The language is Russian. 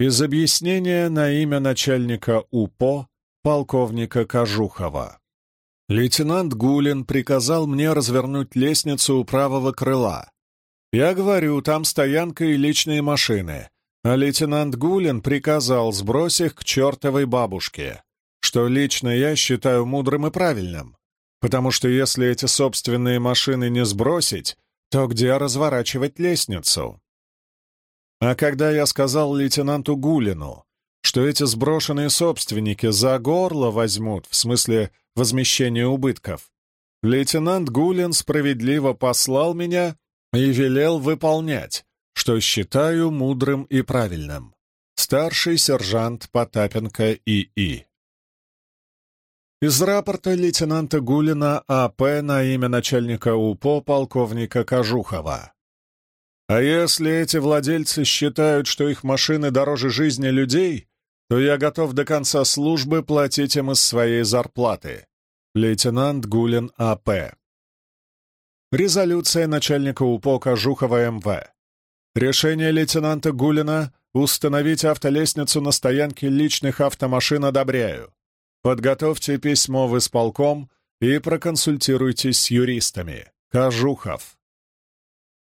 Из объяснения на имя начальника УПО полковника Кожухова. Лейтенант Гулин приказал мне развернуть лестницу у правого крыла. Я говорю, там стоянка и личные машины, а лейтенант Гулин приказал сбросить их к чертовой бабушке, что лично я считаю мудрым и правильным, потому что если эти собственные машины не сбросить, то где разворачивать лестницу? А когда я сказал лейтенанту Гулину, что эти сброшенные собственники за горло возьмут, в смысле возмещения убытков. Лейтенант Гулин справедливо послал меня и велел выполнять, что считаю мудрым и правильным. Старший сержант Потапенко И.И. Из рапорта лейтенанта Гулина А.П. на имя начальника УПО полковника Кожухова. А если эти владельцы считают, что их машины дороже жизни людей, то я готов до конца службы платить им из своей зарплаты. Лейтенант Гулин А.П. Резолюция начальника УПО Жухова МВ. Решение лейтенанта Гулина установить автолестницу на стоянке личных автомашин одобряю. Подготовьте письмо в исполком и проконсультируйтесь с юристами. Кожухов.